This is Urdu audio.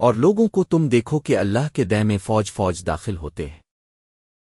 اور لوگوں کو تم دیکھو کہ اللہ کے دہ میں فوج فوج داخل ہوتے ہیں۔